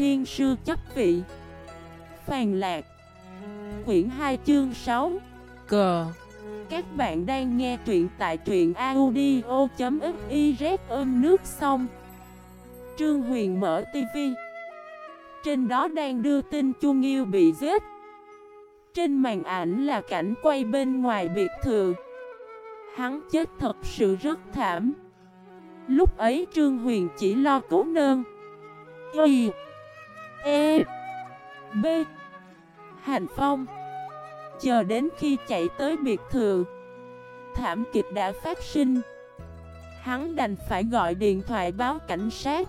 thiên sư chấp vị. Phàn lạc. Quyển 2 chương 6 Cờ Các bạn đang nghe truyện tại truyện audio.xyz ôm nước xong Trương Huyền mở tivi Trên đó đang đưa tin Chu Nghiêu bị giết. Trên màn ảnh là cảnh quay bên ngoài biệt thự. Hắn chết thật sự rất thảm. Lúc ấy Trương Huyền chỉ lo cứu nơn. Y E B. Hành Phong. Chờ đến khi chạy tới biệt thự, Thảm kịch đã phát sinh. Hắn đành phải gọi điện thoại báo cảnh sát.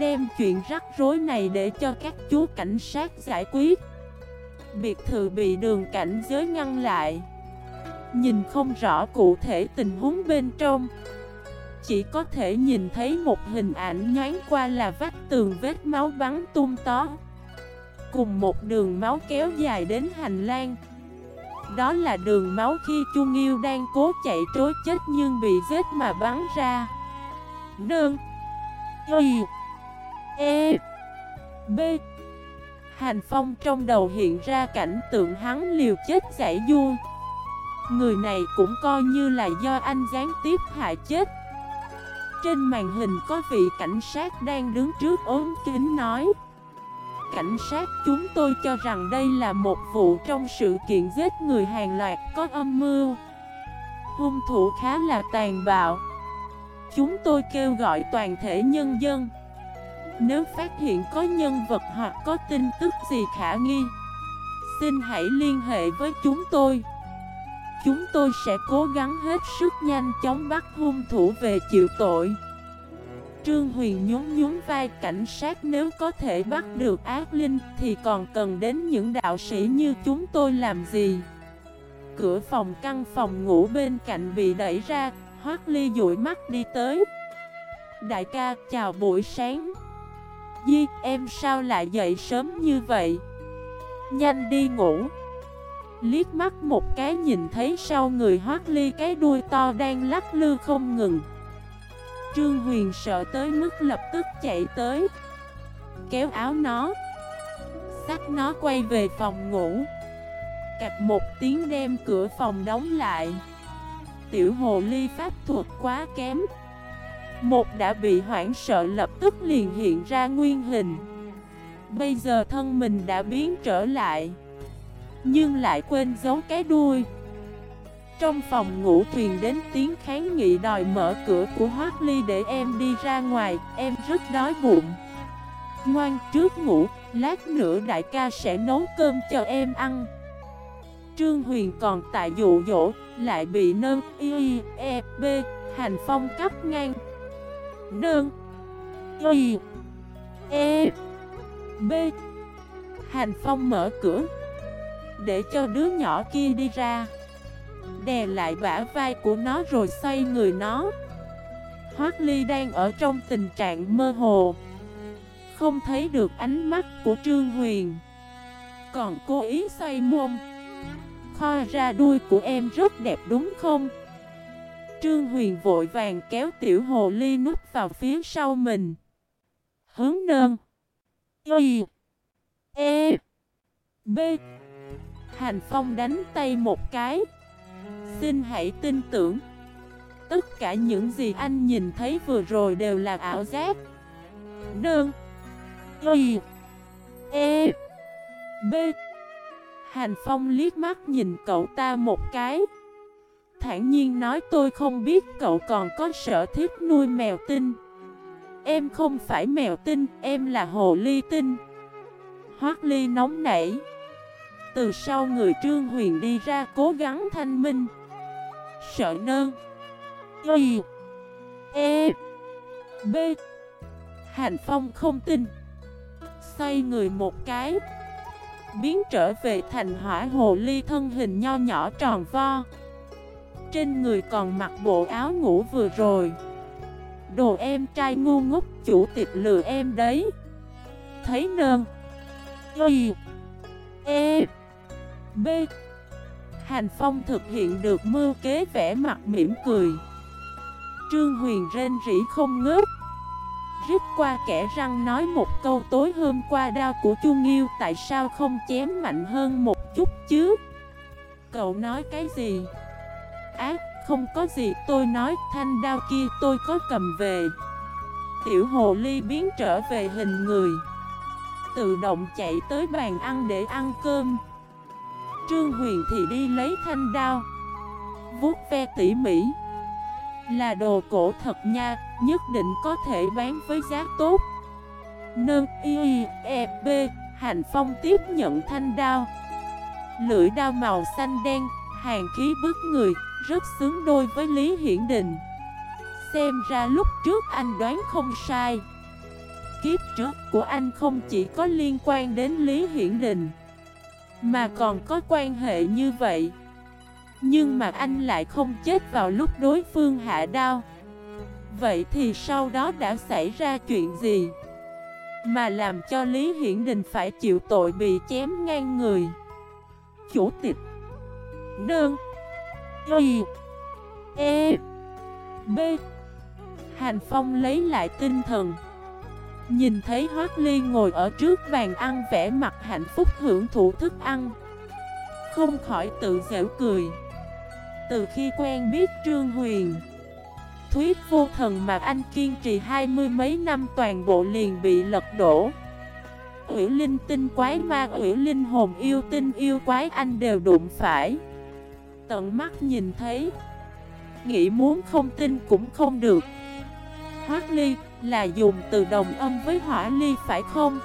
Đem chuyện rắc rối này để cho các chú cảnh sát giải quyết. Biệt thự bị đường cảnh giới ngăn lại. Nhìn không rõ cụ thể tình huống bên trong. Chỉ có thể nhìn thấy một hình ảnh nhoáng qua là vách tường vết máu bắn tung tó Cùng một đường máu kéo dài đến hành lang. Đó là đường máu khi Chu Nghiêu đang cố chạy trối chết nhưng bị giết mà bắn ra. Nương. Y. E. B. Hành Phong trong đầu hiện ra cảnh tượng hắn liều chết giải du. Người này cũng coi như là do anh gián tiếp hại chết. Trên màn hình có vị cảnh sát đang đứng trước ốm kính nói. Cảnh sát chúng tôi cho rằng đây là một vụ trong sự kiện giết người hàng loạt có âm mưu. Hung thủ khá là tàn bạo. Chúng tôi kêu gọi toàn thể nhân dân. Nếu phát hiện có nhân vật hoặc có tin tức gì khả nghi, Xin hãy liên hệ với chúng tôi. Chúng tôi sẽ cố gắng hết sức nhanh chóng bắt hung thủ về chịu tội. Trương Huyền nhún nhún vai cảnh sát nếu có thể bắt được ác linh thì còn cần đến những đạo sĩ như chúng tôi làm gì? Cửa phòng căn phòng ngủ bên cạnh bị đẩy ra, Hoác Ly dụi mắt đi tới. Đại ca chào buổi sáng. Di em sao lại dậy sớm như vậy? Nhanh đi ngủ. Liếc mắt một cái nhìn thấy sau người Hoác Ly cái đuôi to đang lắc lư không ngừng. Trương Huyền sợ tới mức lập tức chạy tới, Kéo áo nó. Xách nó quay về phòng ngủ. Cạch một tiếng đem cửa phòng đóng lại. Tiểu hồ ly pháp thuật quá kém. Một đã bị hoảng sợ lập tức liền hiện ra nguyên hình. Bây giờ thân mình đã biến trở lại. Nhưng lại quên giấu cái đuôi trong phòng ngủ truyền đến tiếng kháng nghị đòi mở cửa của Hoác Ly để em đi ra ngoài, em rất đói bụng. Ngoan trước ngủ, lát nữa đại ca sẽ nấu cơm cho em ăn. Trương Huyền còn tại dụ dỗ, lại bị nơn y e b hành phong cắt ngang. Nơn y e b hành phong mở cửa để cho đứa nhỏ kia đi ra. Đè lại bả vai của nó rồi xoay người nó. Hoác Ly đang ở trong tình trạng mơ hồ. Không thấy được ánh mắt của Trương Huyền. Còn cố ý xoay mông. Kho ra đuôi của em rất đẹp đúng không? Trương Huyền vội vàng kéo tiểu hồ ly nút vào phía sau mình. Hướng nơn Y. E. B. Hành Phong đánh tay một cái. Xin hãy tin tưởng. Tất cả những gì anh nhìn thấy vừa rồi đều là ảo giác. Đơn Y. E. B. Hành Phong liếc mắt nhìn cậu ta một cái. Thản nhiên nói tôi không biết cậu còn có sở thích nuôi mèo tinh. Em không phải mèo tinh, em là hồ ly tinh. Hoác ly nóng nảy. Từ sau người Trương Huyền đi ra cố gắng thanh minh. Sợ nơn. Y. E. B. Hành Phong không tin. Xoay người một cái. Biến trở về thành hỏa hồ ly thân hình nho nhỏ tròn vo. Trên người còn mặc bộ áo ngủ vừa rồi. Đồ em trai ngu ngốc chủ tịch lừa em đấy. Thấy nơn. Y. E. B Hành Phong thực hiện được mưu kế vẽ mặt mỉm cười Trương Huyền rên rỉ không ngớt rít qua kẻ răng nói một câu tối hôm qua đao của Chu Nghiêu tại sao không chém mạnh hơn một chút chứ? Cậu nói cái gì? Ác, không có gì, tôi nói thanh đao kia tôi có cầm về. Tiểu hồ ly biến trở về hình người Tự động chạy tới bàn ăn để ăn cơm Trương Huyền thì đi lấy thanh đao, Vuốt ve tỉ mỉ. Là đồ cổ thật nha, Nhất định có thể bán với giá tốt. Nâng y e b Hành Phong tiếp nhận thanh đao. Lưỡi đao màu xanh đen, Hàng khí bức người, Rất xứng đôi với Lý Hiển Đình Xem ra lúc trước anh đoán không sai. Kiếp trước của anh không chỉ có liên quan đến Lý Hiển Đình mà còn có quan hệ như vậy. Nhưng mà anh lại không chết vào lúc đối phương hạ đao. Vậy thì sau đó đã xảy ra chuyện gì? Mà làm cho Lý Hiển Đình phải chịu tội bị chém ngang người. Chủ tịch. Đơn Y. E. B. Hành Phong lấy lại tinh thần. Nhìn thấy Hoác Ly ngồi ở trước bàn ăn vẻ mặt hạnh phúc hưởng thụ thức ăn. Không khỏi tự dễu cười. Từ khi quen biết Trương Huyền, Thuyết vô thần mà anh kiên trì hai mươi mấy năm toàn bộ liền bị lật đổ. Ủy linh tinh quái ma ủy linh hồn yêu, tinh yêu quái anh đều đụng phải. Tận mắt nhìn thấy, Nghĩ muốn không tin cũng không được. Hoác ly là dùng từ đồng âm với hỏa ly phải không?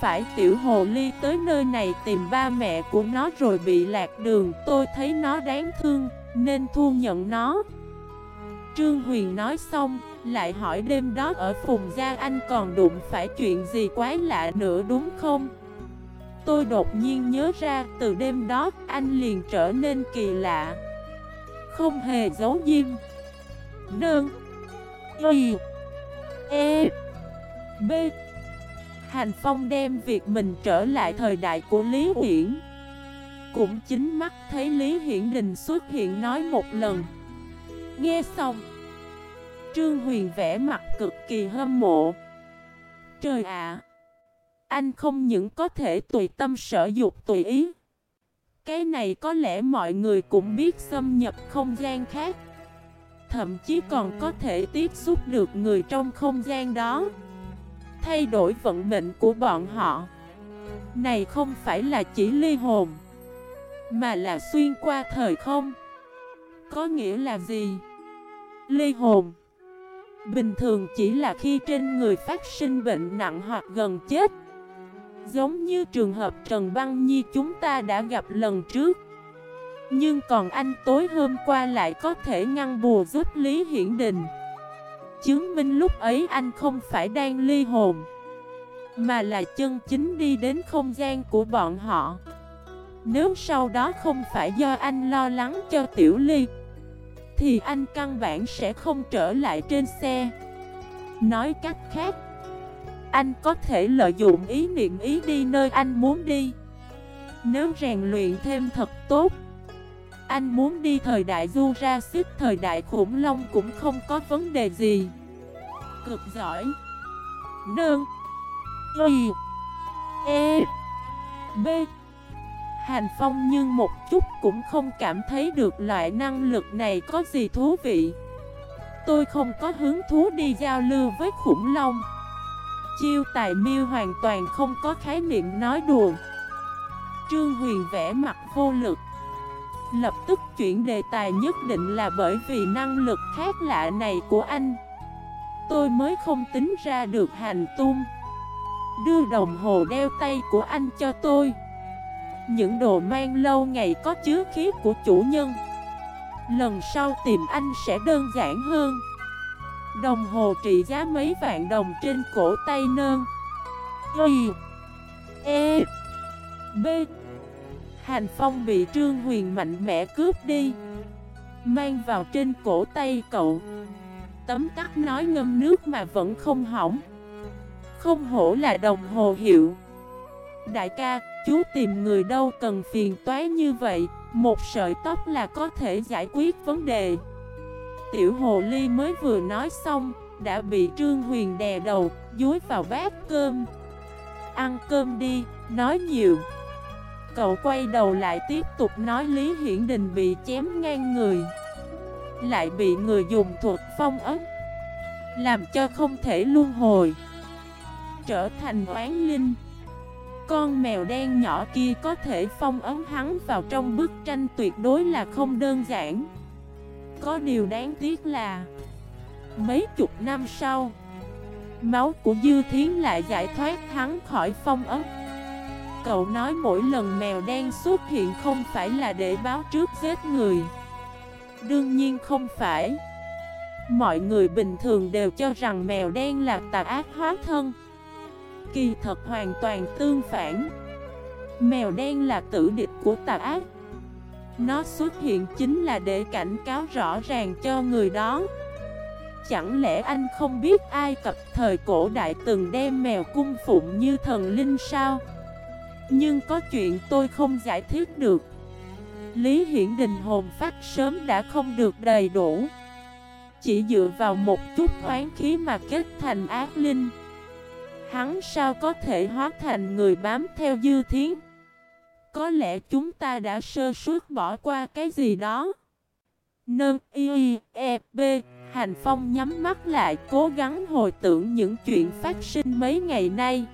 Phải, tiểu hồ ly tới nơi này tìm ba mẹ của nó rồi bị lạc đường, Tôi thấy nó đáng thương, nên thu nhận nó. Trương Huyền nói xong, lại hỏi đêm đó ở Phùng Gia Anh còn đụng phải chuyện gì quái lạ nữa đúng không? Tôi đột nhiên nhớ ra, từ đêm đó anh liền trở nên kỳ lạ. Không hề giấu diêm Đơn Y. E B. Hành Phong đem việc mình trở lại thời đại của Lý Hiển. Cũng chính mắt thấy Lý Hiển Đình xuất hiện nói một lần. Nghe xong, Trương Huyền vẽ mặt cực kỳ hâm mộ. Trời ạ, Anh không những có thể tùy tâm sở dục tùy ý, Cái này có lẽ mọi người cũng biết xâm nhập không gian khác thậm chí còn có thể tiếp xúc được người trong không gian đó. Thay đổi vận mệnh của bọn họ. Này không phải là chỉ ly hồn, Mà là xuyên qua thời không. Có nghĩa là gì? Ly hồn Bình thường chỉ là khi trên người phát sinh bệnh nặng hoặc gần chết. Giống như trường hợp Trần Băng Nhi chúng ta đã gặp lần trước nhưng còn anh tối hôm qua lại có thể ngăn bùa giúp Lý Hiển Đình Chứng minh lúc ấy anh không phải đang ly hồn, Mà là chân chính đi đến không gian của bọn họ. Nếu sau đó không phải do anh lo lắng cho Tiểu Ly, Thì anh căn bản sẽ không trở lại trên xe. Nói cách khác, Anh có thể lợi dụng ý niệm ý đi nơi anh muốn đi. Nếu rèn luyện thêm thật tốt anh muốn đi thời đại du ra xích thời đại khủng long cũng không có vấn đề gì. Cực giỏi. Nương. Y. E. B. Hành Phong nhưng một chút cũng không cảm thấy được loại năng lực này có gì thú vị. Tôi không có hứng thú đi giao lưu với khủng long. Chiêu tài miêu hoàn toàn không có khái niệm nói đùa. Trương Huyền vẽ mặt vô lực. Lập tức chuyển đề tài nhất định là bởi vì năng lực khác lạ này của anh. Tôi mới không tính ra được hành tung. Đưa đồng hồ đeo tay của anh cho tôi. Những đồ mang lâu ngày có chứa khí của chủ nhân. Lần sau tìm anh sẽ đơn giản hơn. Đồng hồ trị giá mấy vạn đồng trên cổ tay nơn. Y E B Hành Phong bị Trương Huyền mạnh mẽ cướp đi. Mang vào trên cổ tay cậu. Tấm tắc nói ngâm nước mà vẫn không hỏng. Không hổ là đồng hồ hiệu. Đại ca, chú tìm người đâu cần phiền toái như vậy. Một sợi tóc là có thể giải quyết vấn đề. Tiểu hồ ly mới vừa nói xong đã bị Trương Huyền đè đầu, dúi vào bát cơm. Ăn cơm đi, nói nhiều. Cậu quay đầu lại tiếp tục nói Lý Hiển Đình bị chém ngang người. Lại bị người dùng thuật phong ấn. Làm cho không thể luân hồi. Trở thành oán linh. Con mèo đen nhỏ kia có thể phong ấn hắn vào trong bức tranh tuyệt đối là không đơn giản. Có điều đáng tiếc là, Mấy chục năm sau, Máu của Dư Thiến lại giải thoát hắn khỏi phong ấn. Cậu nói mỗi lần mèo đen xuất hiện không phải là để báo trước giết người. Đương nhiên không phải. Mọi người bình thường đều cho rằng mèo đen là tà ác hóa thân. Kỳ thật hoàn toàn tương phản. Mèo đen là tử địch của tà ác. Nó xuất hiện chính là để cảnh cáo rõ ràng cho người đó. Chẳng lẽ anh không biết ai cập thời cổ đại từng đem mèo cung phụng như thần linh sao? Nhưng có chuyện tôi không giải thích được. Lý Hiển Đình hồn phát sớm đã không được đầy đủ. Chỉ dựa vào một chút oán khí mà kết thành ác linh. Hắn sao có thể hóa thành người bám theo dư thiến Có lẽ chúng ta đã sơ suất bỏ qua cái gì đó. Nâng, y e b Hành Phong nhắm mắt lại, cố gắng hồi tưởng những chuyện phát sinh mấy ngày nay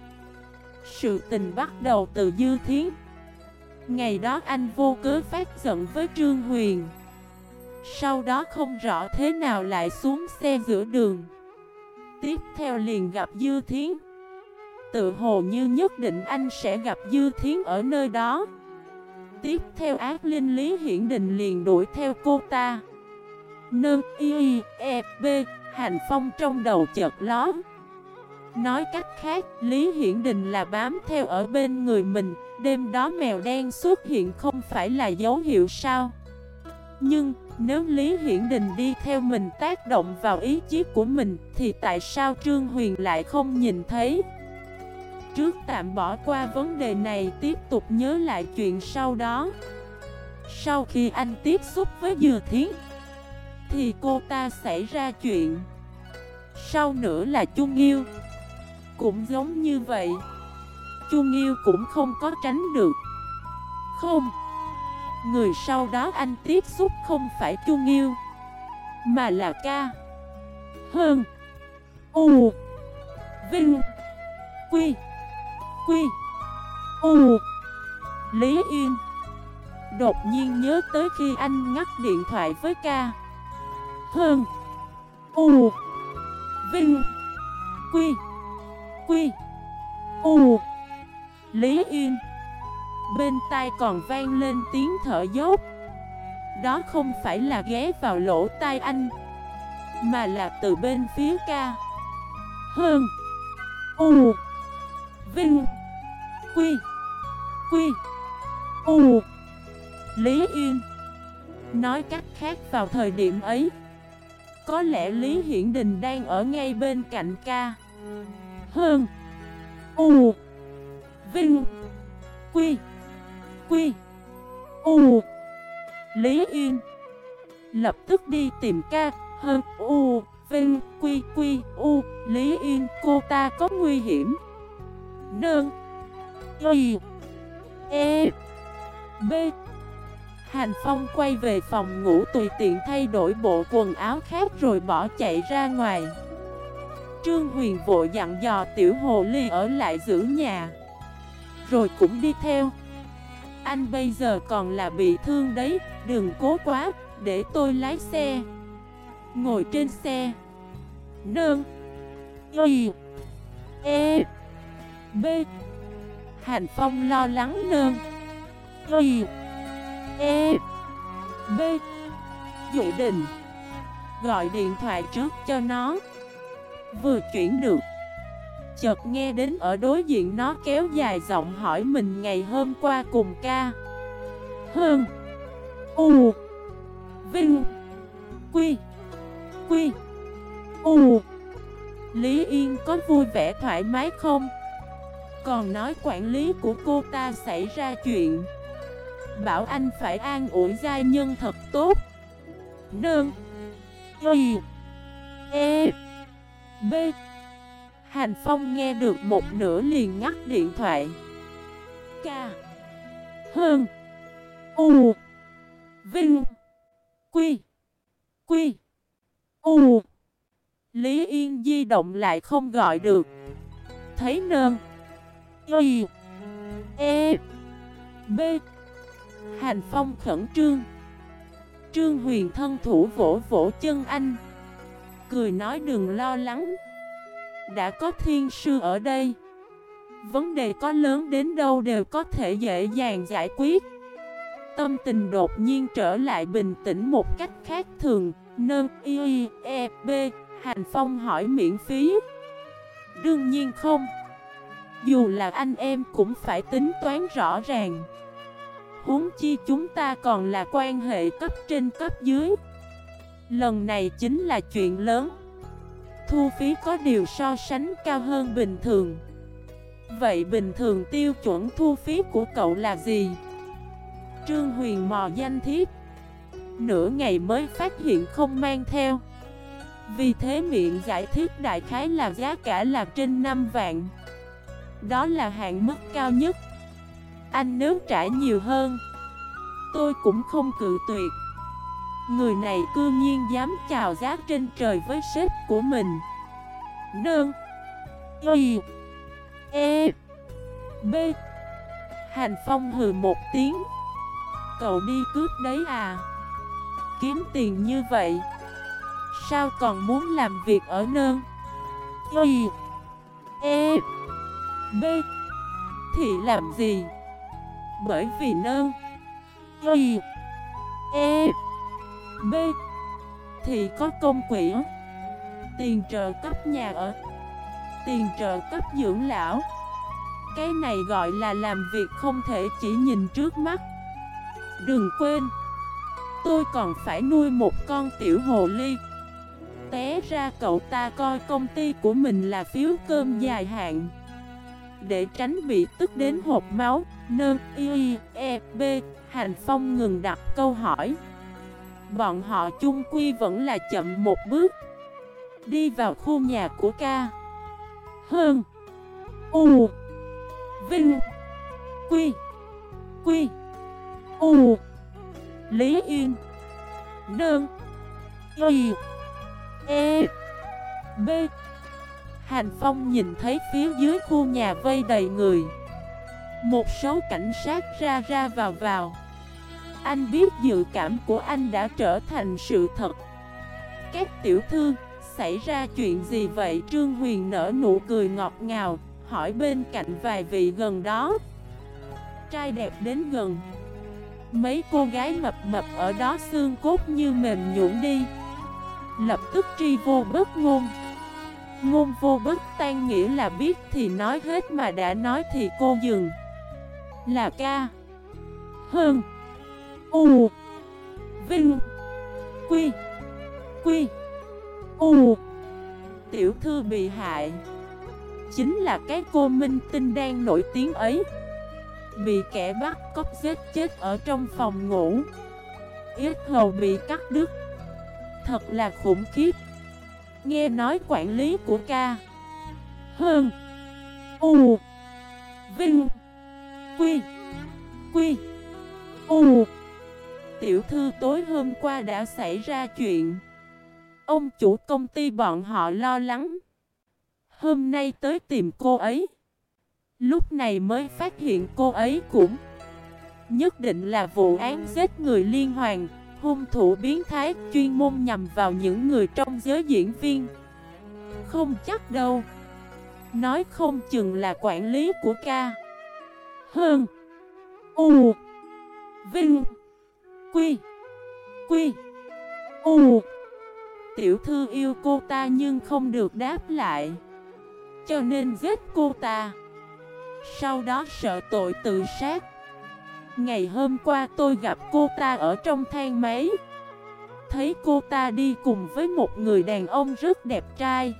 sự tình bắt đầu từ Dư Thiến. Ngày đó anh vô cớ phát giận với Trương Huyền. Sau đó không rõ thế nào lại xuống xe giữa đường. Tiếp theo liền gặp Dư Thiến. Tự hồ như nhất định anh sẽ gặp Dư Thiến ở nơi đó. Tiếp theo ác linh Lý Hiển Đình liền đuổi theo cô ta. Nơ y e b Hành phong trong đầu chợt lóe. Nói cách khác, Lý Hiển Đình là bám theo ở bên người mình, đêm đó mèo đen xuất hiện không phải là dấu hiệu sao. Nhưng, nếu Lý Hiển Đình đi theo mình tác động vào ý chí của mình, thì tại sao Trương Huyền lại không nhìn thấy? Trước tạm bỏ qua vấn đề này tiếp tục nhớ lại chuyện sau đó. Sau khi anh tiếp xúc với Dừa Thiến, thì cô ta xảy ra chuyện. Sau nữa là Chung Yêu. Cũng giống như vậy. Chu Nghiêu cũng không có tránh được. Không. Người sau đó anh tiếp xúc không phải Chu Nghiêu, Mà là ca. Hơn. U. Vinh. Quy. Quy. U. Lý Yên. Đột nhiên nhớ tới khi anh ngắt điện thoại với ca. Hơn. U. Vinh. Quy. Quy. U. Lý Yên. Bên tai còn vang lên tiếng thở dốc. Đó không phải là ghé vào lỗ tai anh, Mà là từ bên phía ca. Hơn. U. Vinh. Quy. Quy. U. Lý Yên. Nói cách khác vào thời điểm ấy, Có lẽ Lý Hiển Đình đang ở ngay bên cạnh ca hơn. U, Vinh, Quy Quy, U, Lý Yên. Lập tức đi tìm ca, Hơn. U, Vinh, Quy Quy, U, Lý Yên. Cô ta có nguy hiểm. Nương, Y E B. Hành Phong quay về phòng ngủ tùy tiện thay đổi bộ quần áo khác rồi bỏ chạy ra ngoài. Trương Huyền vội dặn dò tiểu hồ ly ở lại giữ nhà. Rồi cũng đi theo. Anh bây giờ còn là bị thương đấy, Đừng cố quá, Để tôi lái xe. Ngồi trên xe. Nương. Y. E. B. Hành Phong lo lắng nương. Y. E. B. Dự định. Gọi điện thoại trước cho nó. Vừa chuyển được. Chợt nghe đến ở đối diện nó kéo dài giọng hỏi mình ngày hôm qua cùng ca. Hơn, U, Vinh, Quy Quy, U. Lý Yên có vui vẻ thoải mái không? Còn nói quản lý của cô ta xảy ra chuyện. Bảo anh phải an ủi giai nhân thật tốt. Nương, Y E. B. Hành Phong nghe được một nửa liền ngắt điện thoại. K. Hơn. U. Vinh. Quy. Quy. U. Lý Yên di động lại không gọi được. Thấy nơn Y. E. B. Hành Phong khẩn trương. Trương Huyền thân thủ vỗ vỗ chân anh. Cười nói đừng lo lắng. Đã có thiên sư ở đây. Vấn đề có lớn đến đâu đều có thể dễ dàng giải quyết. Tâm tình đột nhiên trở lại bình tĩnh một cách khác thường. Nâng y e b Hành Phong hỏi miễn phí. Đương nhiên không. Dù là anh em cũng phải tính toán rõ ràng. Huống chi chúng ta còn là quan hệ cấp trên cấp dưới. Lần này chính là chuyện lớn. Thu phí có điều so sánh cao hơn bình thường. Vậy bình thường tiêu chuẩn thu phí của cậu là gì? Trương Huyền mò danh thiếp. Nửa ngày mới phát hiện không mang theo. Vì thế miệng giải thích đại khái là giá cả là trên 5 vạn. Đó là hạn mức cao nhất. Anh nếu trả nhiều hơn, Tôi cũng không cự tuyệt. Người này cư nhiên dám chào giá trên trời với sếp của mình. Nương. Y. E. B. Hành Phong hừ một tiếng. Cậu đi cướp đấy à? Kiếm tiền như vậy. Sao còn muốn làm việc ở nương? Y. E. B. Thì làm gì? Bởi vì nương. Y. E. B B. Thì có công quỹ Tiền trợ cấp nhà ở. Tiền trợ cấp dưỡng lão. Cái này gọi là làm việc không thể chỉ nhìn trước mắt. Đừng quên, Tôi còn phải nuôi một con tiểu hồ ly. Té ra cậu ta coi công ty của mình là phiếu cơm dài hạn. Để tránh bị tức đến hộp máu, Nơ, y e b Hành Phong ngừng đặt câu hỏi. Bọn họ chung quy vẫn là chậm một bước. Đi vào khu nhà của ca. Hơn. U. Vinh. Quy. Quy. U. Lý Yên. Nương. Y. E. B. Hành Phong nhìn thấy phía dưới khu nhà vây đầy người. Một số cảnh sát ra ra vào vào. Anh biết dự cảm của anh đã trở thành sự thật. Các tiểu thư, Xảy ra chuyện gì vậy? Trương Huyền nở nụ cười ngọt ngào, Hỏi bên cạnh vài vị gần đó. Trai đẹp đến gần. Mấy cô gái mập mập ở đó xương cốt như mềm nhũn đi. Lập tức tri vô bất ngôn. Ngôn vô bất tan nghĩa là biết thì nói hết mà đã nói thì cô dừng. Là ca. Hơn. U. Vinh. Quy. Quy. U. Tiểu thư bị hại. Chính là cái cô minh tinh đang nổi tiếng ấy. Bị kẻ bắt cóc giết chết ở trong phòng ngủ. Yết hầu bị cắt đứt. Thật là khủng khiếp. Nghe nói quản lý của ca. Hơn. U. Vinh. Quy. Quy. U. Tiểu thư tối hôm qua đã xảy ra chuyện. Ông chủ công ty bọn họ lo lắng. Hôm nay tới tìm cô ấy. Lúc này mới phát hiện cô ấy cũng Nhất định là vụ án giết người liên hoàn, Hung thủ biến thái chuyên môn nhằm vào những người trong giới diễn viên. Không chắc đâu. Nói không chừng là quản lý của ca. Hơn. U. Vinh. Quy. Quy. U. Tiểu thư yêu cô ta nhưng không được đáp lại. Cho nên giết cô ta. Sau đó sợ tội tự sát. Ngày hôm qua tôi gặp cô ta ở trong thang máy. Thấy cô ta đi cùng với một người đàn ông rất đẹp trai.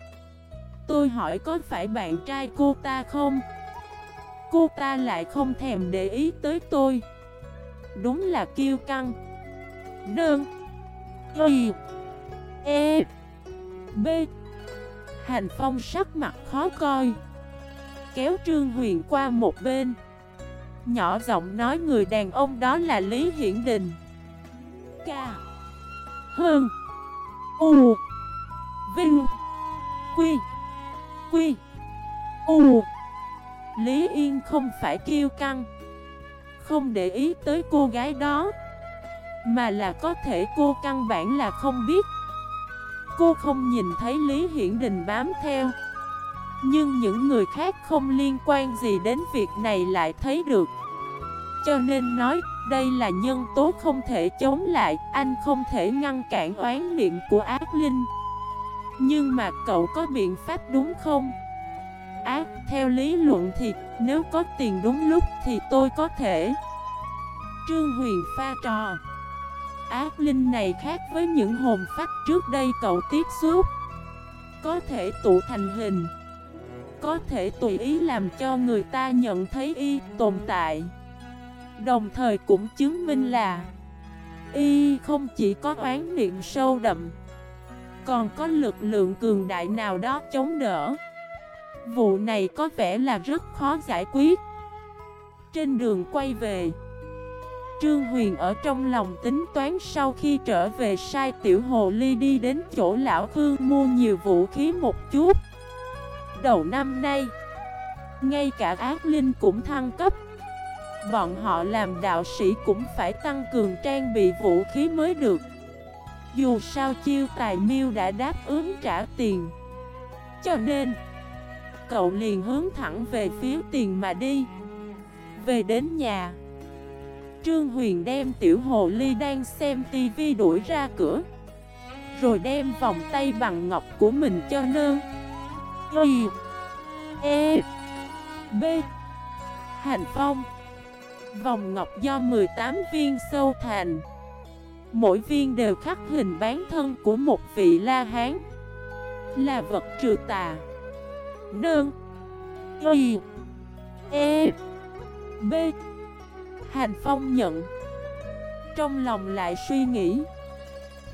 Tôi hỏi có phải bạn trai cô ta không? Cô ta lại không thèm để ý tới tôi. Đúng là kiêu căng. Đơn Y. E. B. Hành Phong sắc mặt khó coi. Kéo Trương Huyền qua một bên. Nhỏ giọng nói người đàn ông đó là Lý Hiển Đình. Ca. Hơn U. Vinh. Quy. Quy. U. Lý Yên không phải kiêu căng. Không để ý tới cô gái đó, Mà là có thể cô căn bản là không biết. Cô không nhìn thấy Lý Hiển Đình bám theo, Nhưng những người khác không liên quan gì đến việc này lại thấy được. Cho nên nói, đây là nhân tố không thể chống lại, Anh không thể ngăn cản oán niệm của ác linh. Nhưng mà cậu có biện pháp đúng không? Ác, theo lý luận thì nếu có tiền đúng lúc thì tôi có thể. Trương Huyền pha trò. Ác linh này khác với những hồn phách trước đây cậu tiếp xúc. Có thể tụ thành hình. Có thể tùy ý làm cho người ta nhận thấy y tồn tại. Đồng thời cũng chứng minh là Y không chỉ có oán niệm sâu đậm Còn có lực lượng cường đại nào đó chống đỡ. Vụ này có vẻ là rất khó giải quyết. Trên đường quay về, Trương Huyền ở trong lòng tính toán sau khi trở về sai tiểu hồ ly đi đến chỗ lão Khương mua nhiều vũ khí một chút. Đầu năm nay, Ngay cả ác linh cũng thăng cấp. Bọn họ làm đạo sĩ cũng phải tăng cường trang bị vũ khí mới được. Dù sao chiêu tài miêu đã đáp ứng trả tiền. Cho nên Cậu liền hướng thẳng về phía tiền mà đi. Về đến nhà, Trương Huyền đem tiểu hồ ly đang xem tivi đuổi ra cửa, Rồi đem vòng tay bằng ngọc của mình cho nơ. Y E B, Hành Phong. Vòng ngọc do 18 viên sâu thành. Mỗi viên đều khắc hình bán thân của một vị La Hán, Là vật trừ tà. Nương. Y E. B. Hành Phong nhận. Trong lòng lại suy nghĩ.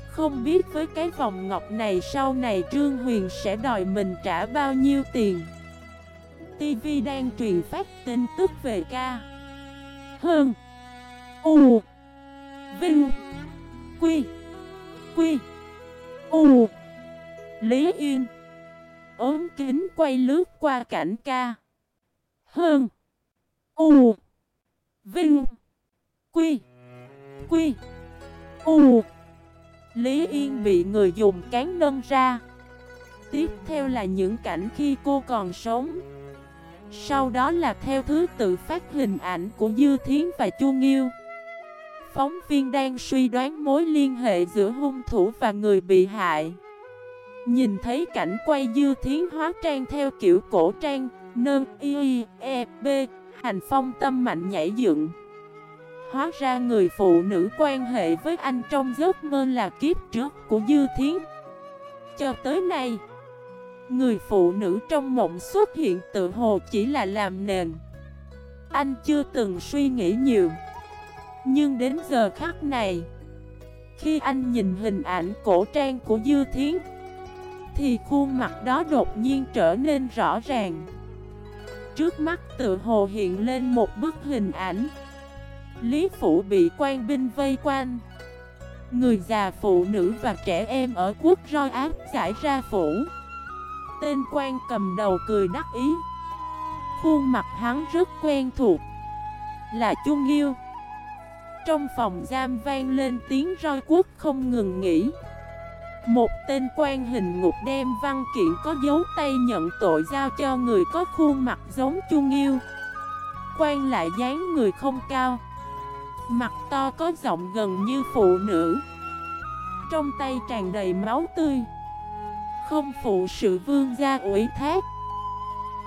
Không biết với cái vòng ngọc này sau này Trương Huyền sẽ đòi mình trả bao nhiêu tiền. TV đang truyền phát tin tức về ca. Hơn. U. Vinh. Quy. Quy. U. Lý Yên ốm kính quay lướt qua cảnh ca. Hơn. U. Vinh. Quy. Quy. U. Lý Yên bị người dùng cán nâng ra. Tiếp theo là những cảnh khi cô còn sống. Sau đó là theo thứ tự phát hình ảnh của Dư Thiến và Chu Nghiêu. Phóng viên đang suy đoán mối liên hệ giữa hung thủ và người bị hại. Nhìn thấy cảnh quay dư thiến hóa trang theo kiểu cổ trang, nơn y e b, hành phong tâm mạnh nhảy dựng. Hóa ra người phụ nữ quan hệ với anh trong giấc mơ là kiếp trước của Dư Thiến. Cho tới nay, người phụ nữ trong mộng xuất hiện tự hồ chỉ là làm nền. Anh chưa từng suy nghĩ nhiều. Nhưng đến giờ khắc này, khi anh nhìn hình ảnh cổ trang của Dư Thiến, thì khuôn mặt đó đột nhiên trở nên rõ ràng. Trước mắt tự hồ hiện lên một bức hình ảnh. Lý Phủ bị quan binh vây quanh. Người già phụ nữ và trẻ em ở quốc roi áp giải ra phủ. Tên quan cầm đầu cười đắc ý. Khuôn mặt hắn rất quen thuộc. Là Chu Nghiêu Trong phòng giam vang lên tiếng roi quốc không ngừng nghỉ một tên quan hình ngục đem văn kiện có dấu tay nhận tội giao cho người có khuôn mặt giống Chu Nghiêu Quan lại dáng người không cao, Mặt to có giọng gần như phụ nữ. Trong tay tràn đầy máu tươi, Không phụ sự vương gia ủy thác.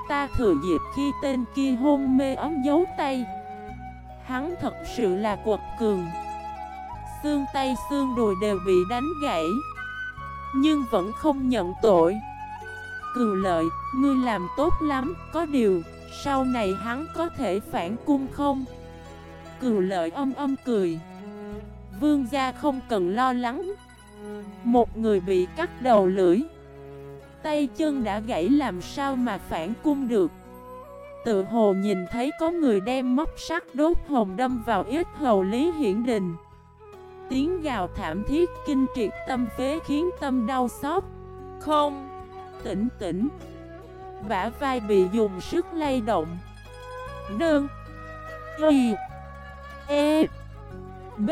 Ta thừa dịp khi tên kia hôn mê ấm dấu tay, Hắn thật sự là quật cường. Xương tay xương đùi đều bị đánh gãy nhưng vẫn không nhận tội. Cừu lợi, ngươi làm tốt lắm Có điều, sau này hắn có thể phản cung không? Cừu lợi âm âm cười. Vương gia không cần lo lắng. Một người bị cắt đầu lưỡi. Tay chân đã gãy làm sao mà phản cung được? Tự hồ nhìn thấy có người đem móc sắt đốt hồng đâm vào ít hầu Lý Hiển Đình. Tiếng gào thảm thiết kinh triệt tâm phế khiến tâm đau xót. Không. Tỉnh tỉnh. Bả vai bị dùng sức lay động. Đơn. Y. E. B.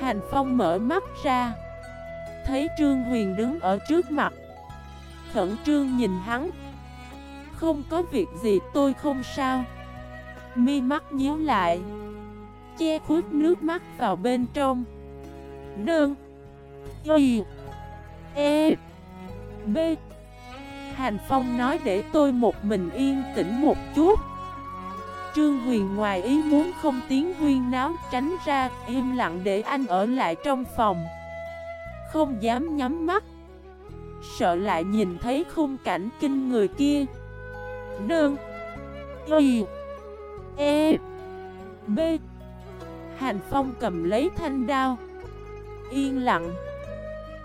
Hành Phong mở mắt ra. Thấy Trương Huyền đứng ở trước mặt. Khẩn trương nhìn hắn. Không có việc gì tôi không sao. Mi mắt nhíu lại Che khuất nước mắt vào bên trong. Đơn Y. E. B. Hành Phong nói để tôi một mình yên tĩnh một chút. Trương Huyền ngoài ý muốn không tiếng huyên náo tránh ra, Im lặng để anh ở lại trong phòng. Không dám nhắm mắt. Sợ lại nhìn thấy khung cảnh kinh người kia. Đơn Y. E. B. Hành Phong cầm lấy thanh đao. Yên lặng.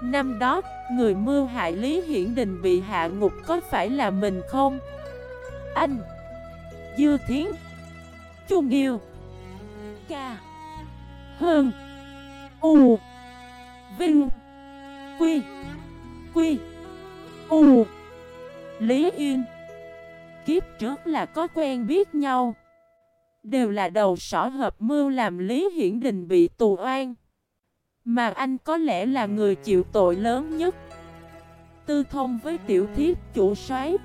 Năm đó, người mưu hại Lý Hiển Đình bị hạ ngục có phải là mình không? Anh Dư Thiến Chu Nghiêu Ca Hơn U Vinh Quy Quy U Lý Yên. Kiếp trước là có quen biết nhau. Đều là đầu sỏ hợp mưu làm Lý Hiển Đình bị tù oan. Mà anh có lẽ là người chịu tội lớn nhất. Tư thông với tiểu thiếp chủ soái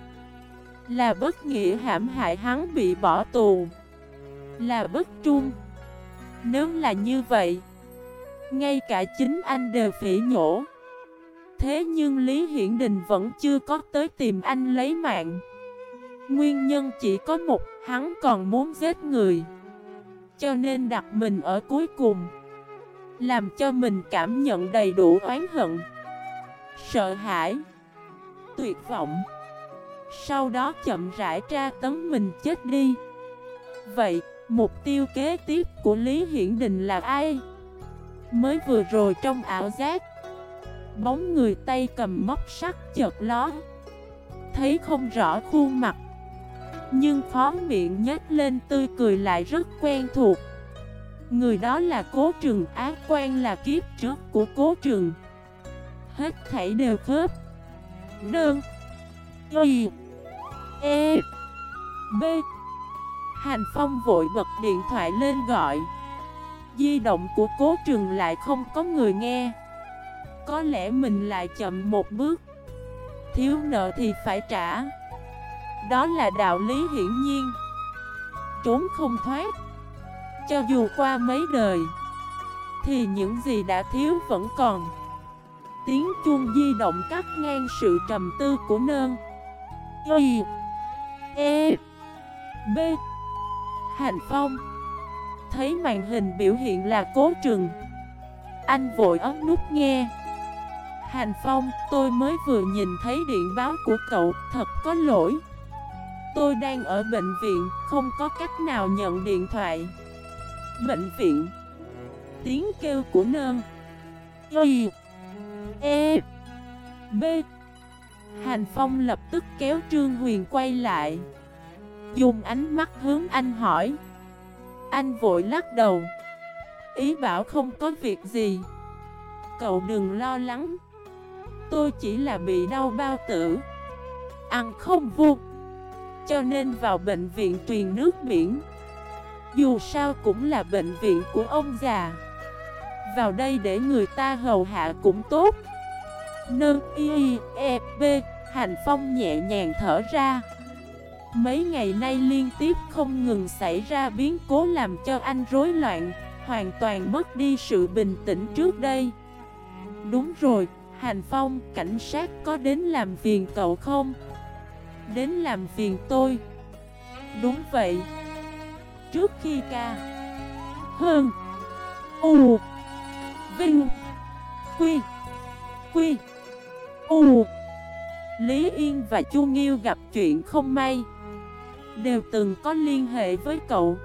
Là bất nghĩa hãm hại hắn bị bỏ tù. Là bất trung. Nếu là như vậy Ngay cả chính anh đều phỉ nhổ. Thế nhưng Lý Hiển Đình vẫn chưa có tới tìm anh lấy mạng. Nguyên nhân chỉ có một, hắn còn muốn giết người. Cho nên đặt mình ở cuối cùng. Làm cho mình cảm nhận đầy đủ oán hận. Sợ hãi. Tuyệt vọng. Sau đó chậm rãi tra tấn mình chết đi. Vậy, mục tiêu kế tiếp của Lý Hiển Đình là ai? Mới vừa rồi trong ảo giác Bóng người tay cầm móc sắt chợt ló. Thấy không rõ khuôn mặt nhưng khó miệng nhếch lên tươi cười lại rất quen thuộc. Người đó là cố trường á quan là kiếp trước của cố trường. Hết thảy đều khớp. Đơn. Y. E. B. Hành Phong vội bật điện thoại lên gọi. Di động của cố trường lại không có người nghe. Có lẽ mình lại chậm một bước. Thiếu nợ thì phải trả. Đó là đạo lý hiển nhiên. Trốn không thoát. Cho dù qua mấy đời Thì những gì đã thiếu vẫn còn. Tiếng chuông di động cắt ngang sự trầm tư của nơn. Y E B. Hành Phong. Thấy màn hình biểu hiện là cố trừng. Anh vội ấn nút nghe. Hành Phong, tôi mới vừa nhìn thấy điện báo của cậu, thật có lỗi. Tôi đang ở bệnh viện, không có cách nào nhận điện thoại. Bệnh viện. Tiếng kêu của nơn Y. E. B. Hành Phong lập tức kéo Trương Huyền quay lại. Dùng ánh mắt hướng anh hỏi. Anh vội lắc đầu. Ý bảo không có việc gì. Cậu đừng lo lắng. Tôi chỉ là bị đau bao tử. Ăn không vuột cho nên vào bệnh viện truyền nước biển. Dù sao cũng là bệnh viện của ông già. Vào đây để người ta hầu hạ cũng tốt. Nâng y e b Hành phong nhẹ nhàng thở ra. Mấy ngày nay liên tiếp không ngừng xảy ra biến cố làm cho anh rối loạn Hoàn toàn mất đi sự bình tĩnh trước đây. Đúng rồi, Hành Phong, cảnh sát có đến làm phiền cậu không? Đến làm phiền tôi. Đúng vậy. Trước khi ca, Hơn, U, Vinh, Quy Quy, U. Lý Yên và Chu Nghiêu gặp chuyện không may, Đều từng có liên hệ với cậu.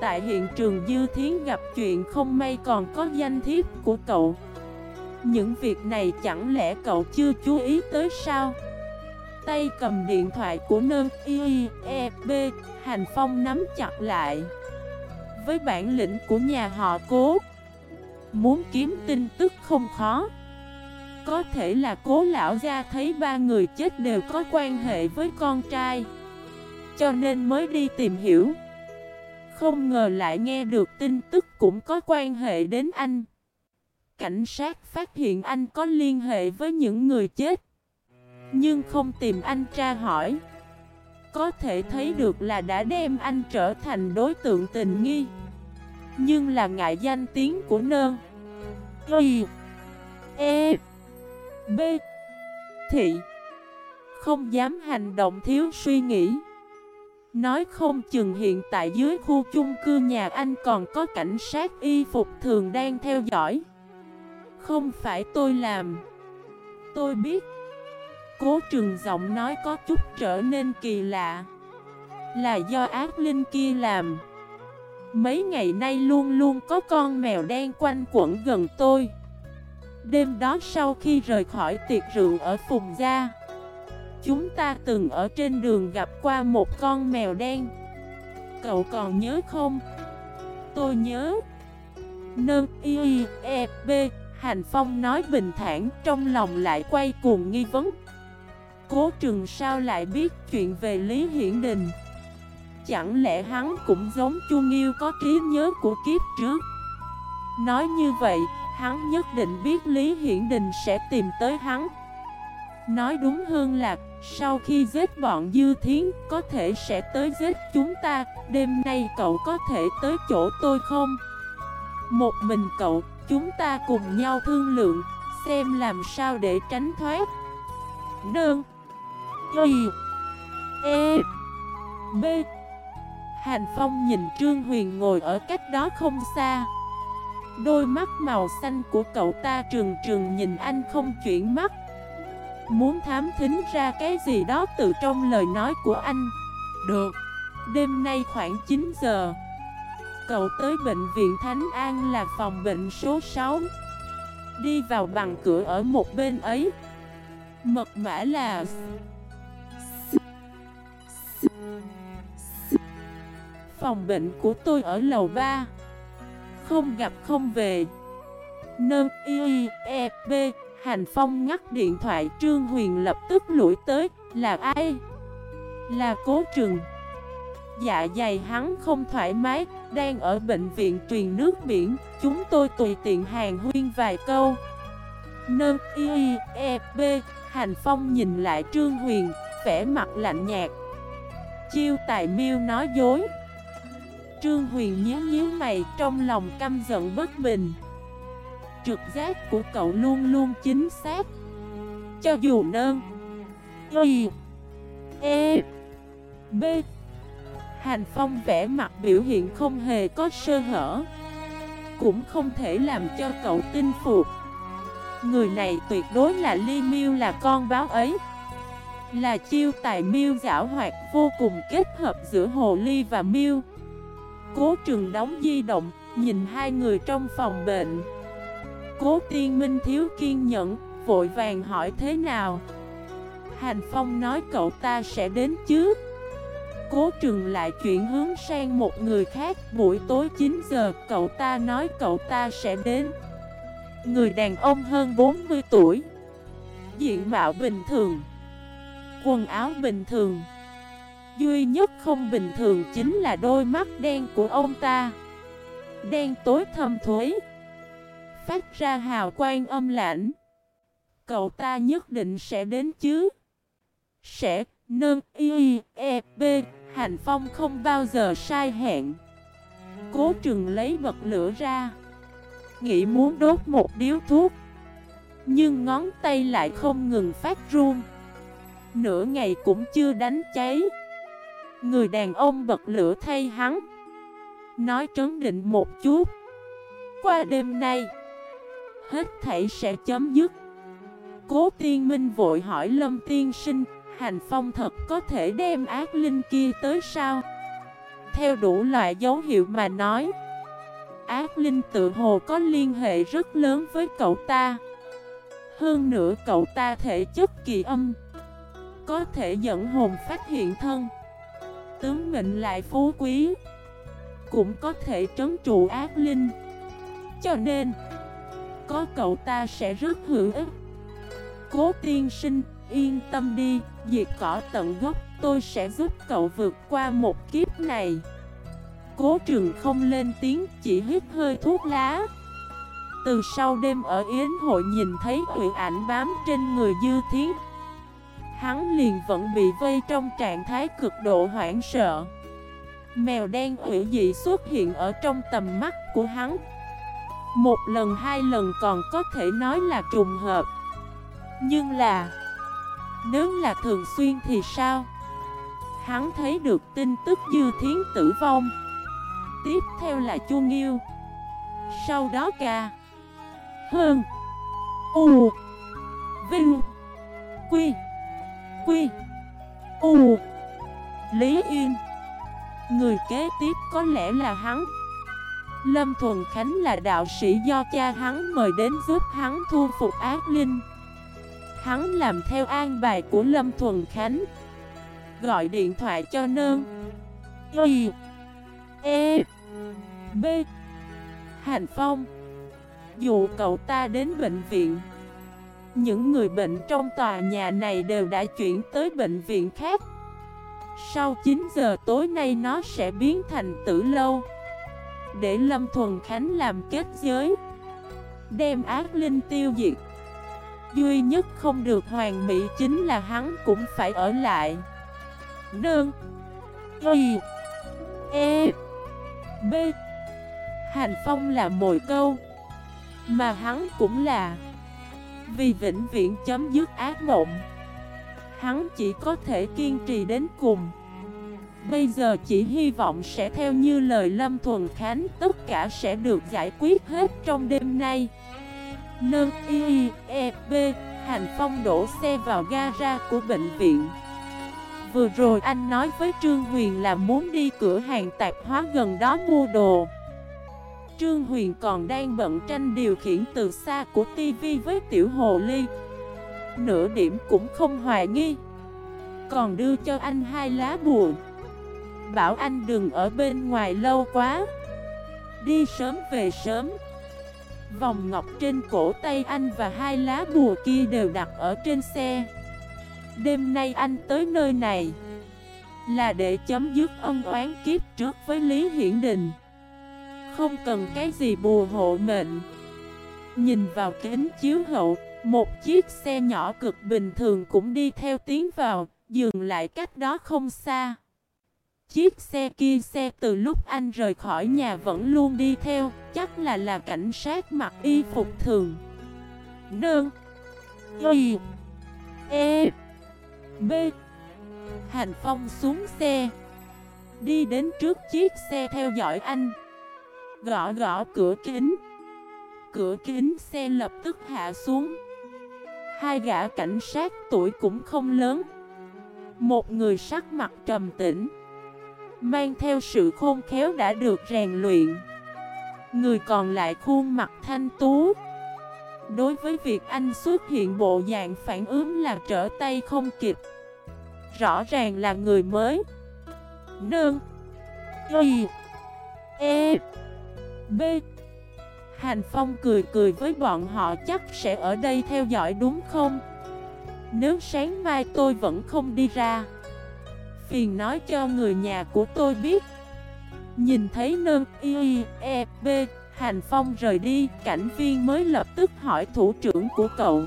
Tại hiện trường Dư Thiến gặp chuyện không may còn có danh thiếp của cậu. Những việc này chẳng lẽ cậu chưa chú ý tới sao? Tay cầm điện thoại của nơ y e b, Hành Phong nắm chặt lại. Với bản lĩnh của nhà họ cố, Muốn kiếm tin tức không khó. Có thể là cố lão gia thấy ba người chết đều có quan hệ với con trai, Cho nên mới đi tìm hiểu. Không ngờ lại nghe được tin tức cũng có quan hệ đến anh. Cảnh sát phát hiện anh có liên hệ với những người chết. Nhưng không tìm anh tra hỏi. Có thể thấy được là đã đem anh trở thành đối tượng tình nghi. Nhưng là ngại danh tiếng của nơ. Y. E. B. Thị. Không dám hành động thiếu suy nghĩ. Nói không chừng hiện tại dưới khu chung cư nhà anh còn có cảnh sát y phục thường đang theo dõi. Không phải tôi làm. Tôi biết. Cố Trường giọng nói có chút trở nên kỳ lạ. Là do ác linh kia làm. Mấy ngày nay luôn luôn có con mèo đen quanh quẩn gần tôi. Đêm đó sau khi rời khỏi tiệc rượu ở Phùng Gia, Chúng ta từng ở trên đường gặp qua một con mèo đen. Cậu còn nhớ không? Tôi nhớ. Nơ y e b Hành Phong nói bình thản, Trong lòng lại quay cuồng nghi vấn. Cố Trường sao lại biết chuyện về Lý Hiển Đình? Chẳng lẽ hắn cũng giống Chu Nghiêu có trí nhớ của kiếp trước? Nói như vậy, Hắn nhất định biết Lý Hiển Đình sẽ tìm tới hắn. Nói đúng hơn là, Sau khi giết bọn Dư Thiến, Có thể sẽ tới giết chúng ta. Đêm nay cậu có thể tới chỗ tôi không? Một mình cậu, Chúng ta cùng nhau thương lượng, Xem làm sao để tránh thoát. Đơn Y E. B. Hàn Phong nhìn Trương Huyền ngồi ở cách đó không xa. Đôi mắt màu xanh của cậu ta trừng trừng nhìn anh không chuyển mắt. Muốn thám thính ra cái gì đó từ trong lời nói của anh. Được. Đêm nay khoảng 9 giờ. Cậu tới bệnh viện Thánh An là phòng bệnh số 6 Đi vào bằng cửa ở một bên ấy. Mật mã là Phòng bệnh của tôi ở lầu 3 Không gặp không về. Nơ y e b Hành Phong ngắt điện thoại, Trương Huyền lập tức lũi tới, Là ai? Là cố trừng Dạ dày hắn không thoải mái, Đang ở bệnh viện truyền nước biển, Chúng tôi tùy tiện hàng huyên vài câu. Nơ y e b Hành Phong nhìn lại Trương Huyền, vẻ mặt lạnh nhạt. Chiêu tài miêu nói dối Trương Huyền nhíu nhíu mày, trong lòng căm giận bất bình. Trực giác của cậu luôn luôn chính xác. Cho dù nơn Y E B Hành Phong vẽ mặt biểu hiện không hề có sơ hở, Cũng không thể làm cho cậu tin phục. Người này tuyệt đối là Ly Miêu là con báo ấy. Là chiêu tài miêu giả hoạt vô cùng kết hợp giữa Hồ Ly và Miêu. Cố Trường đóng di động, nhìn hai người trong phòng bệnh. Cố tiên minh thiếu kiên nhẫn, vội vàng hỏi thế nào? Hành Phong nói cậu ta sẽ đến chứ? Cố Trường lại chuyển hướng sang một người khác Buổi tối 9 giờ cậu ta nói cậu ta sẽ đến. Người đàn ông hơn 40 tuổi. Diện mạo bình thường. Quần áo bình thường. Duy nhất không bình thường chính là đôi mắt đen của ông ta. Đen tối thâm thuế Phát ra hào quang âm lãnh. Cậu ta nhất định sẽ đến chứ? Sẽ, nâng y e b, Hành phong không bao giờ sai hẹn. Cố trừng lấy bật lửa ra. Nghĩ muốn đốt một điếu thuốc. Nhưng ngón tay lại không ngừng phát run. Nửa ngày cũng chưa đánh cháy. Người đàn ông bật lửa thay hắn. Nói trấn định một chút. Qua đêm nay, Hết thảy sẽ chấm dứt. Cố tiên minh vội hỏi Lâm tiên sinh, Hành phong thật có thể đem ác linh kia tới sao? Theo đủ loại dấu hiệu mà nói, Ác linh tự hồ có liên hệ rất lớn với cậu ta. Hơn nữa cậu ta thể chất kỳ âm, Có thể dẫn hồn phát hiện thân. Tướng mệnh lại phú quý. Cũng có thể trấn trụ ác linh. Cho nên, Có cậu ta sẽ rất hữu ích. Cố tiên sinh, Yên tâm đi. Diệt cỏ tận gốc, Tôi sẽ giúp cậu vượt qua một kiếp này. Cố trường không lên tiếng, Chỉ hít hơi thuốc lá. Từ sau đêm ở Yến hội nhìn thấy quỷ ảnh bám trên người Dư Thiến Hắn liền vẫn bị vây trong trạng thái cực độ hoảng sợ. Mèo đen ủy dị xuất hiện ở trong tầm mắt của hắn. Một lần hai lần còn có thể nói là trùng hợp. Nhưng là, Nếu là thường xuyên thì sao? Hắn thấy được tin tức Dư Thiến tử vong. Tiếp theo là Chu Nghiêu. Sau đó ca. Hơn. U. Vinh. Quy Quy. Quy, U. Lý Yên. Người kế tiếp có lẽ là hắn. Lâm Thuần Khánh là đạo sĩ do cha hắn mời đến giúp hắn thu phục ác linh. Hắn làm theo an bài của Lâm Thuần Khánh. Gọi điện thoại cho nơn. Y. E. B. Hành Phong. Dụ cậu ta đến bệnh viện. Những người bệnh trong tòa nhà này đều đã chuyển tới bệnh viện khác. Sau 9 giờ tối nay nó sẽ biến thành tử lâu. Để Lâm Thuần Khánh làm kết giới, Đem ác linh tiêu diệt. Duy nhất không được hoàn mỹ chính là hắn cũng phải ở lại. Đơn Y E B. Hành Phong là mồi câu, mà hắn cũng là vì vĩnh viễn chấm dứt ác mộng. Hắn chỉ có thể kiên trì đến cùng. Bây giờ chỉ hy vọng sẽ theo như lời Lâm Thuần Khánh, Tất cả sẽ được giải quyết hết trong đêm nay. Nâng y e b, Hành Phong đổ xe vào gara của bệnh viện. Vừa rồi anh nói với Trương Huyền là muốn đi cửa hàng tạp hóa gần đó mua đồ. Trương Huyền còn đang bận tranh điều khiển từ xa của TV với tiểu hồ ly. Nửa điểm cũng không hoài nghi. Còn đưa cho anh hai lá bùa. Bảo anh đừng ở bên ngoài lâu quá. Đi sớm về sớm. Vòng ngọc trên cổ tay anh và hai lá bùa kia đều đặt ở trên xe. Đêm nay anh tới nơi này Là để chấm dứt ân oán kiếp trước với Lý Hiển Đình không cần cái gì bùa hộ mệnh. Nhìn vào kính chiếu hậu, Một chiếc xe nhỏ cực bình thường cũng đi theo tiến vào, Dừng lại cách đó không xa. Chiếc xe kia xe từ lúc anh rời khỏi nhà vẫn luôn đi theo, Chắc là là cảnh sát mặc y phục thường. Nương, Y E B. Hành Phong xuống xe. Đi đến trước chiếc xe theo dõi anh. Gõ gõ cửa kính. Cửa kính xe lập tức hạ xuống. Hai gã cảnh sát tuổi cũng không lớn. Một người sắc mặt trầm tĩnh, Mang theo sự khôn khéo đã được rèn luyện. Người còn lại khuôn mặt thanh tú. Đối với việc anh xuất hiện bộ dạng phản ứng là trở tay không kịp. Rõ ràng là người mới. Nương. Y. E. B. Hành Phong cười cười với bọn họ chắc sẽ ở đây theo dõi đúng không? Nếu sáng mai tôi vẫn không đi ra, Phiền nói cho người nhà của tôi biết Nhìn thấy nơn y e b Hành Phong rời đi, Cảnh viên mới lập tức hỏi thủ trưởng của cậu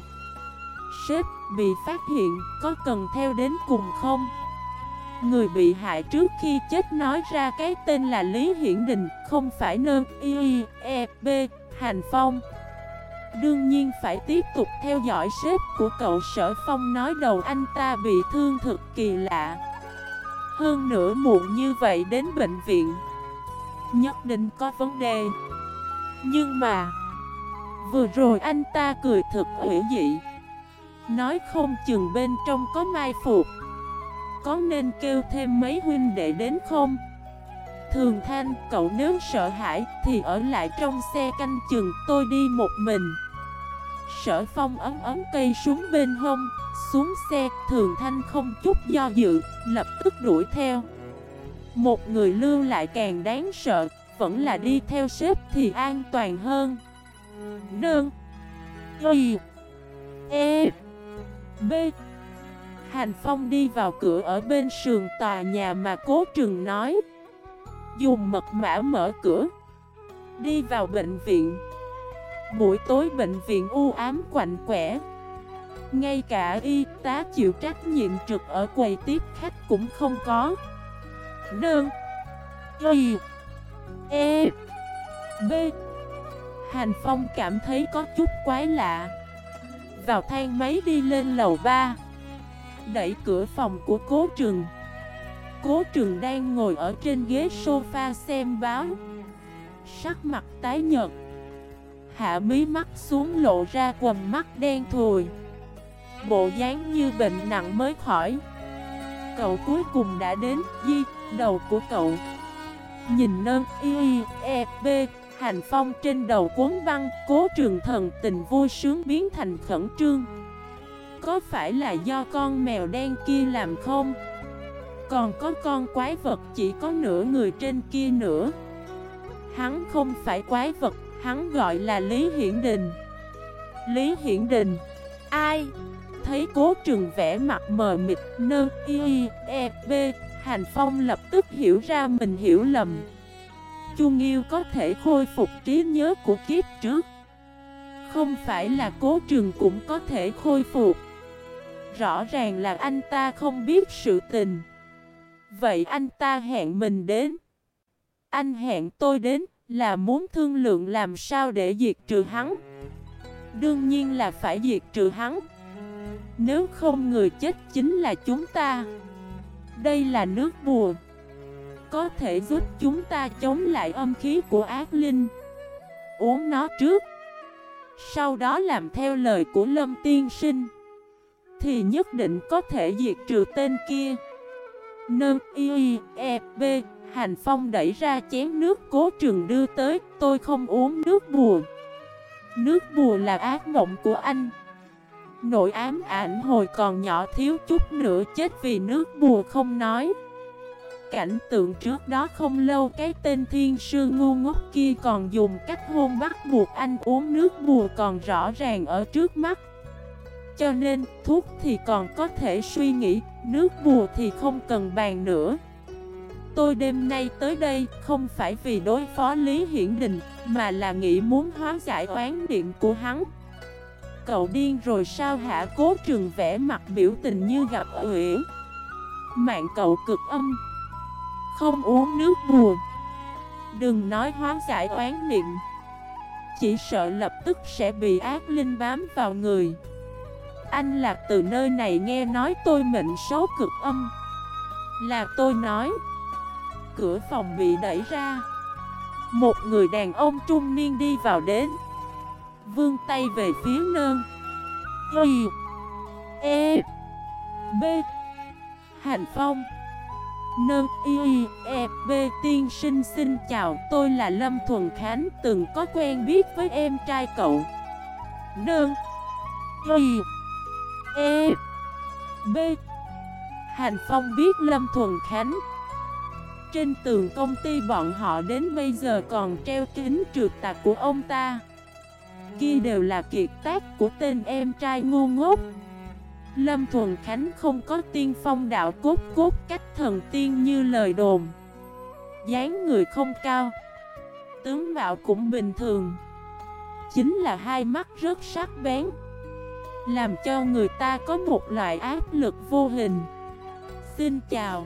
Sếp bị phát hiện, Có cần theo đến cùng không? Người bị hại trước khi chết nói ra cái tên là Lý Hiển Đình, Không phải nơ, y e b Hành Phong. Đương nhiên phải tiếp tục theo dõi sếp của cậu Sở Phong nói đầu anh ta bị thương thực kỳ lạ. Hơn nữa muộn như vậy đến bệnh viện. Nhất định có vấn đề. Nhưng mà, Vừa rồi anh ta cười thật hữu dị. Nói không chừng bên trong có mai phục có nên kêu thêm mấy huynh đệ đến không? Thường Thanh, cậu nếu sợ hãi thì ở lại trong xe canh chừng tôi đi một mình. Sở phong ấm ấm cây súng bên hông Xuống xe Thường thanh không chút do dự Lập tức đuổi theo. Một người lưu lại càng đáng sợ Vẫn là đi theo sếp thì an toàn hơn. Nương Y E B Hành Phong đi vào cửa ở bên sườn tòa nhà mà cố trừng nói. Dùng mật mã mở cửa, Đi vào bệnh viện. Buổi tối bệnh viện u ám quạnh quẻ. Ngay cả y tá chịu trách nhiệm trực ở quầy tiếp khách cũng không có. Đơn Y E B. Hành Phong cảm thấy có chút quái lạ. Vào thang máy đi lên lầu 3 Đẩy cửa phòng của cố trường. Cố trường đang ngồi ở trên ghế sofa xem báo. Sắc mặt tái nhợt. Hạ mí mắt xuống lộ ra quầm mắt đen thùi. Bộ dáng như bệnh nặng mới khỏi. Cậu cuối cùng đã đến Di, đầu của cậu. Nhìn nơn y e b Hành phong trên đầu cuốn băng Cố trường thần tình vui sướng biến thành khẩn trương. Có phải là do con mèo đen kia làm không? Còn có con quái vật chỉ có nửa người trên kia nữa. Hắn không phải quái vật, Hắn gọi là Lý Hiển Đình. Lý Hiển Đình? Ai? Thấy cố trường vẽ mặt mờ mịt, Nơ, y e b Hành Phong lập tức hiểu ra mình hiểu lầm. Chu Nghiêu có thể khôi phục trí nhớ của kiếp trước. Không phải là cố trường cũng có thể khôi phục. Rõ ràng là anh ta không biết sự tình. Vậy anh ta hẹn mình đến. Anh hẹn tôi đến là muốn thương lượng làm sao để diệt trừ hắn. Đương nhiên là phải diệt trừ hắn. Nếu không người chết chính là chúng ta. Đây là nước bùa. Có thể giúp chúng ta chống lại âm khí của ác linh. Uống nó trước. Sau đó làm theo lời của Lâm Tiên Sinh. Thì nhất định có thể diệt trừ tên kia. Nâng y e b, Hành Phong đẩy ra chén nước cố trường đưa tới, Tôi không uống nước bùa. Nước bùa là ác mộng của anh. Nội ám ảnh hồi còn nhỏ thiếu chút nữa chết vì nước bùa không nói. Cảnh tượng trước đó không lâu, cái tên thiên sư ngu ngốc kia còn dùng cách hôn bắt buộc anh uống nước bùa còn rõ ràng ở trước mắt. Cho nên thuốc thì còn có thể suy nghĩ, nước bùa thì không cần bàn nữa. Tôi đêm nay tới đây không phải vì đối phó Lý Hiển Đình Mà là nghĩ muốn hóa giải oán niệm của hắn. Cậu điên rồi sao hả? Cố trường vẽ mặt biểu tình như gặp uyển Mạng cậu cực âm. Không uống nước bùa. Đừng nói hóa giải oán niệm. Chỉ sợ lập tức sẽ bị ác linh bám vào người. Anh là từ nơi này nghe nói tôi mệnh số cực âm. Là tôi nói. Cửa phòng bị đẩy ra. Một người đàn ông trung niên đi vào đến. Vương tay về phía nơn. Y. E. B. Hành Phong. Nơn Y. E. B. Tiên sinh xin chào, Tôi là Lâm Thuần Khánh, Từng có quen biết với em trai cậu. Nơn. Y. E B. Hành Phong biết Lâm Thuần Khánh. Trên tường công ty bọn họ đến bây giờ còn treo kính trượt tạc của ông ta. Kia đều là kiệt tác của tên em trai ngu ngốc. Lâm Thuần Khánh không có tiên phong đạo cốt cốt cách thần tiên như lời đồn. Dáng người không cao, Tướng mạo cũng bình thường. Chính là hai mắt rất sắc bén. Làm cho người ta có một loại áp lực vô hình. Xin chào.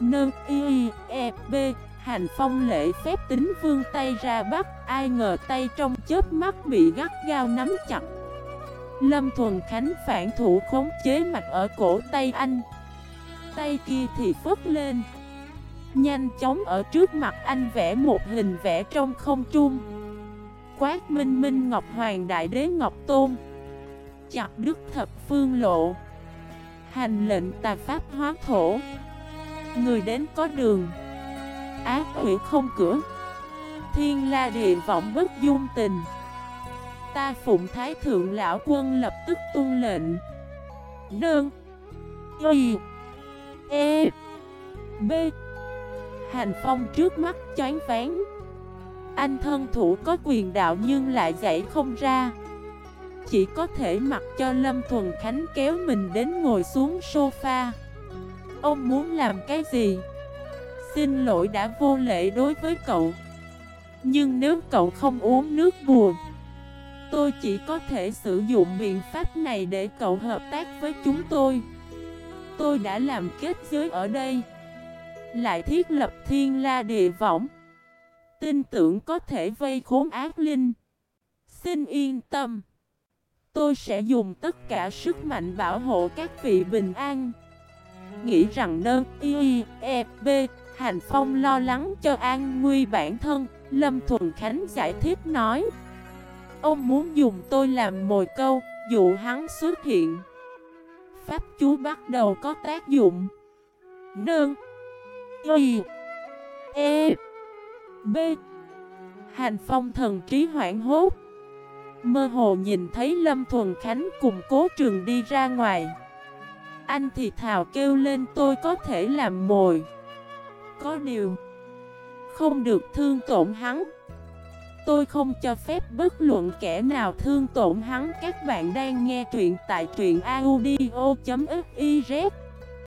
Nâng y e b, Hành phong lễ phép tính vương tay ra bắt, Ai ngờ tay trong chớp mắt bị gắt gao nắm chặt. Lâm Thuần Khánh phản thủ khống chế mạch ở cổ tay anh. Tay kia thì phất lên. Nhanh chóng ở trước mặt anh vẽ một hình vẽ trong không trung. Quát minh minh Ngọc Hoàng Đại Đế Ngọc Tôn. Chặt đứt thập phương lộ. Hành lệnh tà pháp hóa thổ. Người đến có đường. Ác quỷ không cửa. Thiên la địa vọng bất dung tình. Ta phụng thái thượng lão quân lập tức tuân lệnh. Đơn Y. E. B. Hành phong trước mắt choáng ván Anh thân thủ có quyền đạo nhưng lại dậy không ra. Chỉ có thể mặc cho Lâm Thuần Khánh kéo mình đến ngồi xuống sofa. Ông muốn làm cái gì? Xin lỗi đã vô lễ đối với cậu. Nhưng nếu cậu không uống nước buồn Tôi chỉ có thể sử dụng biện pháp này để cậu hợp tác với chúng tôi. Tôi đã làm kết giới ở đây. Lại thiết lập thiên la địa võng. Tin tưởng có thể vây khốn ác linh. Xin yên tâm. Tôi sẽ dùng tất cả sức mạnh bảo hộ các vị bình an. Nghĩ rằng nơ, y e b Hành Phong lo lắng cho an nguy bản thân, Lâm Thuần Khánh giải thích nói. Ông muốn dùng tôi làm mồi câu, Dụ hắn xuất hiện. Pháp chú bắt đầu có tác dụng. Nương Y E B Hành phong thần trí hoảng hốt. Mơ hồ nhìn thấy Lâm Thuần Khánh cùng cố trường đi ra ngoài. Anh thì thào kêu lên, tôi có thể làm mồi. Có điều, Không được thương tổn hắn. Tôi không cho phép bất luận kẻ nào thương tổn hắn. Các bạn đang nghe truyện tại truyện audio.fif